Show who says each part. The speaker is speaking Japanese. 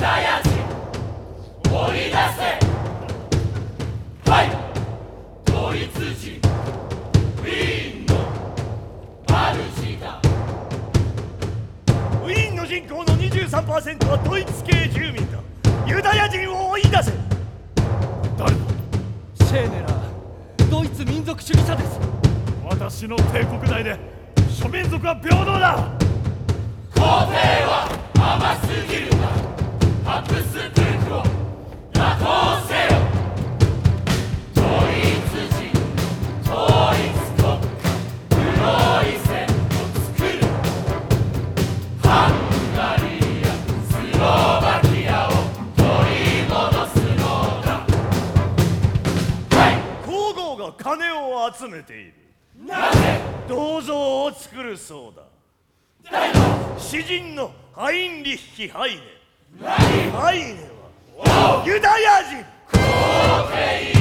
Speaker 1: ライ追せはいドイツ人ウィーンの主だ
Speaker 2: ウィーンの人口の23%はドイツ系住民だ。ユダヤ人を追い出せ。誰だ。シェーネラードイツ民族主義者です。私の帝国内で諸民族は平等だ。が金を集めている。なぜ銅像を作るそうだ。詩人のハインリッヒ・ハイネ。ハイネはユダヤ人。皇帝